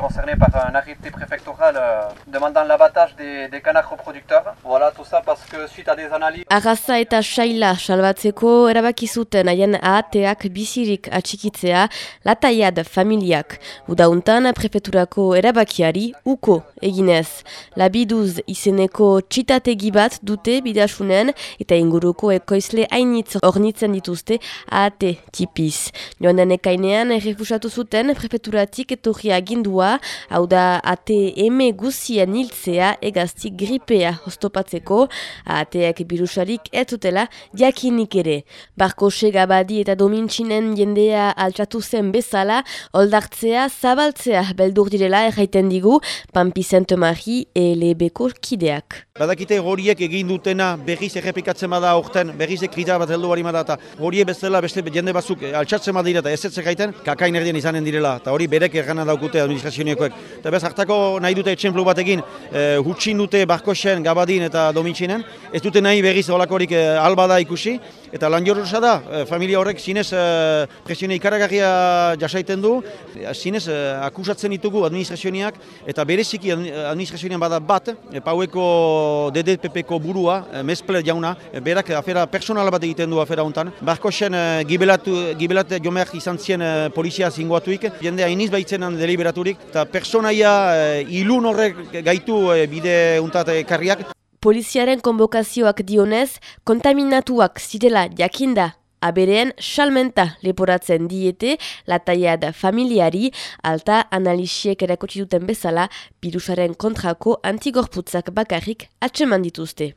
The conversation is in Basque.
concerné par un arrêté préfectoral euh, demandant l'abattage des, des canards reproducteurs. Voilà, tout ça parce que suite à des analyses... Arraza eta saila salbatzeko erabaki zuten haien ahateak bizirik atxikitzea lataiad familiak. Udauntan prefeturako erabakiari uko eginez. Labiduz izeneko txitategi bat dute bidasunen eta inguruko ekoizle hainitz ornitzen dituzte ahate tipiz. Joan den ekainean errefusatu zuten prefeturatik etorri agindua, hau da ATM guzien hiltzea egazti gripea hostopatzeko, ateak birusarik ez zutela jakinik ere. Barko segabadi eta domintxinen jendea altxatu zen bezala, oldartzea zabaltzea beldur direla erraiten digu, Pampi Sainte-Marie elebeko kideak. Badakite horiek egin dutena berriz errepikatzen bada aurten, berriz ekrita bat heldu bari eta horiek bezala beste jende batzuk altxatzen badira eta ez ez gaiten, kakain erdien izanen direla, eta hori berek ergana daukute administrazioniekoek. Eta bez hartako nahi dute etxemplu batekin, e, hutsin dute barkosen, gabadin eta domintxinen, ez dute nahi berriz holakorik e, albada ikusi, eta lan jorrosa da, e, familia horrek zinez e, presione ikaragarria jasaiten du, e, zinez akusatzen ditugu administrazioniak, eta bereziki administrazioan bada bat, paueko DDPPko burua, e, mesple jauna, berak afera personal bat egiten du afera hontan, barkosen e, gibelatu, gibelat jomeak izan zien polizia zinguatuik, jendea iniz baitzenan deliberaturik, eta personaia ilun horrek gaitu e, bide untat karriak. Poliziaren konbokazioak dionez, kontaminatuak zirela jakinda abereen salmenta leporatzen diete lataiad familiari alta analisiek erakotsi duten bezala virusaren kontrako antigorputzak bakarrik atseman dituzte.